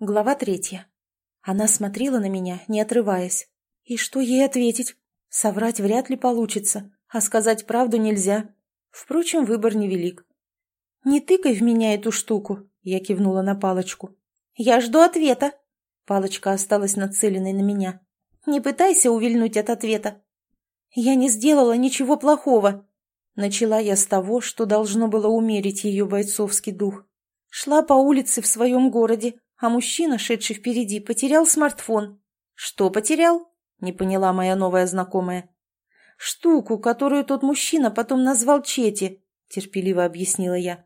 Глава третья. Она смотрела на меня, не отрываясь. И что ей ответить? Соврать вряд ли получится, а сказать правду нельзя. Впрочем, выбор невелик. «Не тыкай в меня эту штуку», — я кивнула на палочку. «Я жду ответа». Палочка осталась нацеленной на меня. «Не пытайся увильнуть от ответа». «Я не сделала ничего плохого». Начала я с того, что должно было умерить ее бойцовский дух. Шла по улице в своем городе, а мужчина, шедший впереди, потерял смартфон. «Что потерял?» — не поняла моя новая знакомая. «Штуку, которую тот мужчина потом назвал Чети», — терпеливо объяснила я.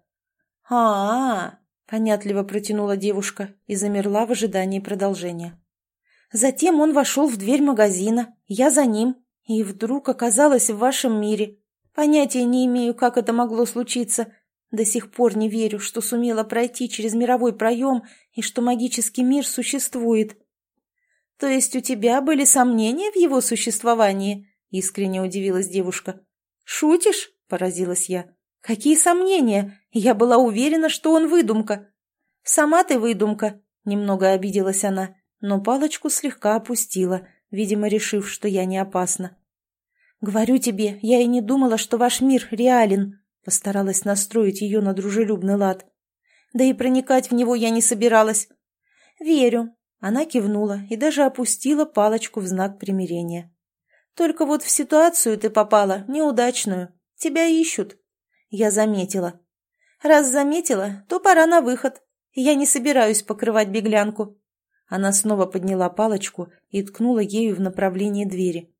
а, -а, -а понятливо протянула девушка и замерла в ожидании продолжения. Затем он вошел в дверь магазина, я за ним, и вдруг оказалась в вашем мире. Понятия не имею, как это могло случиться, до сих пор не верю, что сумела пройти через мировой проем и что магический мир существует. То есть у тебя были сомнения в его существовании? Искренне удивилась девушка. Шутишь? Поразилась я. Какие сомнения? Я была уверена, что он выдумка. Сама ты выдумка, немного обиделась она, но палочку слегка опустила, видимо, решив, что я не опасна. Говорю тебе, я и не думала, что ваш мир реален, Постаралась настроить ее на дружелюбный лад. Да и проникать в него я не собиралась. «Верю». Она кивнула и даже опустила палочку в знак примирения. «Только вот в ситуацию ты попала, неудачную. Тебя ищут». Я заметила. «Раз заметила, то пора на выход. Я не собираюсь покрывать беглянку». Она снова подняла палочку и ткнула ею в направлении двери.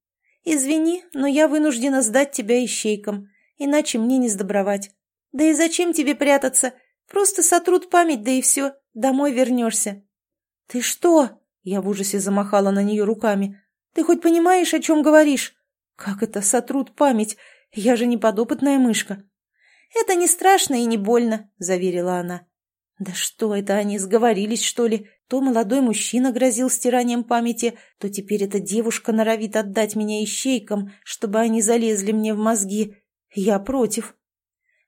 «Извини, но я вынуждена сдать тебя ищейкам иначе мне не сдобровать. Да и зачем тебе прятаться? Просто сотрут память, да и все, домой вернешься. Ты что? Я в ужасе замахала на нее руками. Ты хоть понимаешь, о чем говоришь? Как это сотрут память? Я же не подопытная мышка. Это не страшно и не больно, заверила она. Да что это они, сговорились, что ли? То молодой мужчина грозил стиранием памяти, то теперь эта девушка норовит отдать меня ищейкам, чтобы они залезли мне в мозги. «Я против».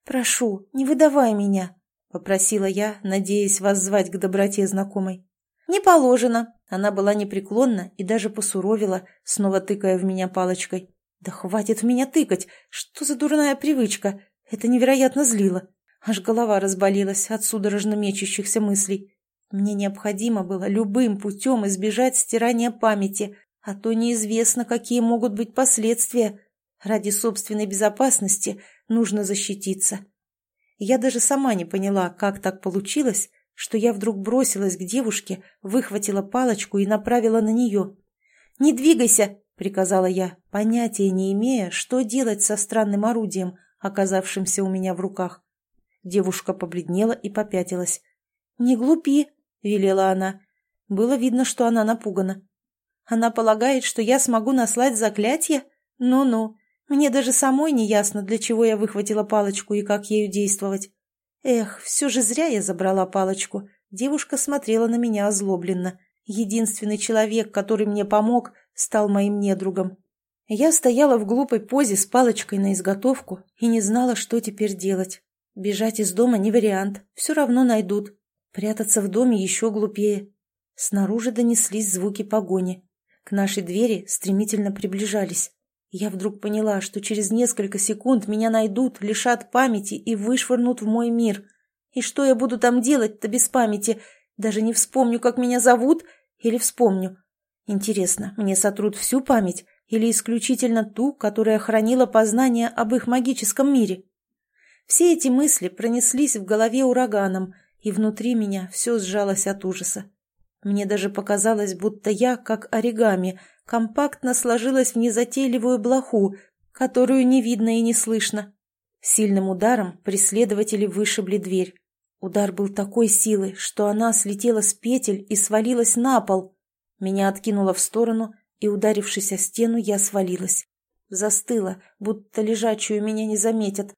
«Прошу, не выдавай меня», — попросила я, надеясь воззвать к доброте знакомой. «Не положено». Она была непреклонна и даже посуровила, снова тыкая в меня палочкой. «Да хватит в меня тыкать! Что за дурная привычка? Это невероятно злило. Аж голова разболелась от судорожно мечущихся мыслей. Мне необходимо было любым путем избежать стирания памяти, а то неизвестно, какие могут быть последствия. Ради собственной безопасности нужно защититься. Я даже сама не поняла, как так получилось, что я вдруг бросилась к девушке, выхватила палочку и направила на нее. «Не двигайся!» — приказала я, понятия не имея, что делать со странным орудием, оказавшимся у меня в руках. Девушка побледнела и попятилась. «Не глупи!» — велела она. Было видно, что она напугана. «Она полагает, что я смогу наслать заклятие? Ну-ну, мне даже самой не ясно, для чего я выхватила палочку и как ею действовать. Эх, все же зря я забрала палочку. Девушка смотрела на меня озлобленно. Единственный человек, который мне помог, стал моим недругом. Я стояла в глупой позе с палочкой на изготовку и не знала, что теперь делать. Бежать из дома не вариант, все равно найдут. Прятаться в доме еще глупее. Снаружи донеслись звуки погони. К нашей двери стремительно приближались. Я вдруг поняла, что через несколько секунд меня найдут, лишат памяти и вышвырнут в мой мир. И что я буду там делать-то без памяти? Даже не вспомню, как меня зовут, или вспомню. Интересно, мне сотрут всю память или исключительно ту, которая хранила познание об их магическом мире? Все эти мысли пронеслись в голове ураганом, и внутри меня все сжалось от ужаса. Мне даже показалось, будто я, как оригами, компактно сложилась в незатейливую блоху, которую не видно и не слышно. Сильным ударом преследователи вышибли дверь. Удар был такой силы, что она слетела с петель и свалилась на пол. Меня откинуло в сторону, и, ударившись о стену, я свалилась. Застыла, будто лежачую меня не заметят.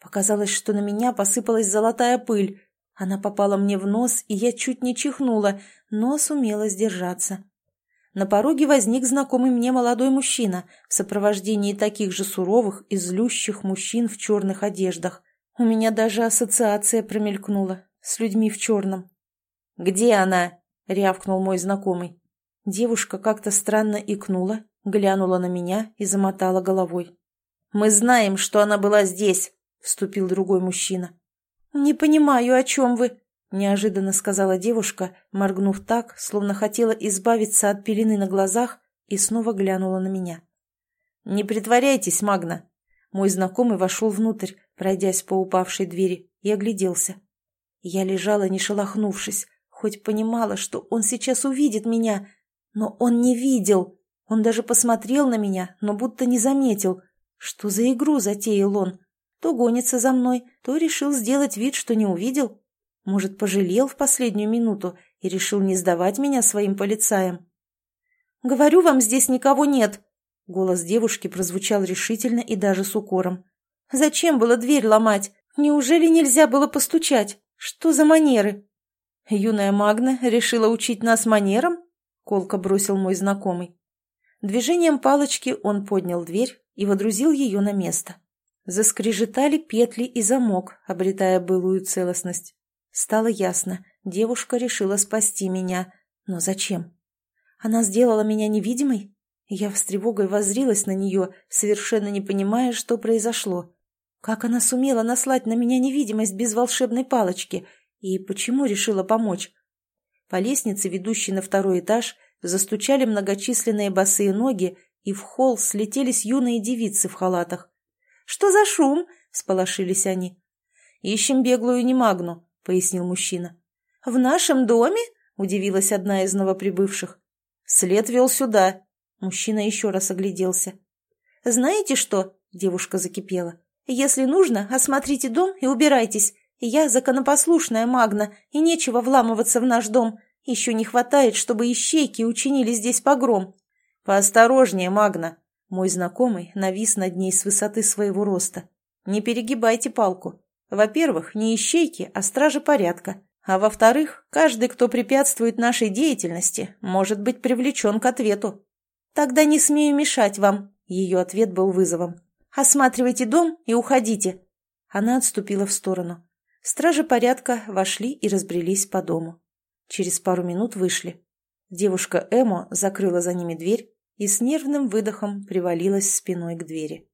Показалось, что на меня посыпалась золотая пыль. Она попала мне в нос, и я чуть не чихнула, но сумела сдержаться на пороге возник знакомый мне молодой мужчина в сопровождении таких же суровых и злющих мужчин в черных одеждах. У меня даже ассоциация промелькнула с людьми в черном. «Где она?» — рявкнул мой знакомый. Девушка как-то странно икнула, глянула на меня и замотала головой. «Мы знаем, что она была здесь», — вступил другой мужчина. «Не понимаю, о чем вы», — неожиданно сказала девушка, моргнув так, словно хотела избавиться от пелены на глазах, и снова глянула на меня. «Не притворяйтесь, Магна!» Мой знакомый вошел внутрь, пройдясь по упавшей двери, и огляделся. Я лежала, не шелохнувшись, хоть понимала, что он сейчас увидит меня, но он не видел. Он даже посмотрел на меня, но будто не заметил. Что за игру затеял он? То гонится за мной, то решил сделать вид, что не увидел. Может, пожалел в последнюю минуту и решил не сдавать меня своим полицаям. «Говорю вам, здесь никого нет!» Голос девушки прозвучал решительно и даже с укором. «Зачем было дверь ломать? Неужели нельзя было постучать? Что за манеры?» «Юная Магна решила учить нас манерам?» — колко бросил мой знакомый. Движением палочки он поднял дверь и водрузил ее на место. Заскрежетали петли и замок, обретая былую целостность. Стало ясно, девушка решила спасти меня. Но зачем? Она сделала меня невидимой? Я с тревогой воззрилась на нее, совершенно не понимая, что произошло. Как она сумела наслать на меня невидимость без волшебной палочки? И почему решила помочь? По лестнице, ведущей на второй этаж, застучали многочисленные босые ноги, и в холл слетелись юные девицы в халатах. «Что за шум?» — сполошились они. «Ищем беглую немагну», — пояснил мужчина. «В нашем доме?» — удивилась одна из новоприбывших. «След вел сюда», Мужчина еще раз огляделся. «Знаете что?» – девушка закипела. «Если нужно, осмотрите дом и убирайтесь. Я законопослушная Магна, и нечего вламываться в наш дом. Еще не хватает, чтобы ищейки учинили здесь погром». «Поосторожнее, Магна!» Мой знакомый навис над ней с высоты своего роста. «Не перегибайте палку. Во-первых, не ищейки, а стражи порядка. А во-вторых, каждый, кто препятствует нашей деятельности, может быть привлечен к ответу. «Тогда не смею мешать вам», — ее ответ был вызовом. «Осматривайте дом и уходите». Она отступила в сторону. Стражи порядка вошли и разбрелись по дому. Через пару минут вышли. Девушка Эмо закрыла за ними дверь и с нервным выдохом привалилась спиной к двери.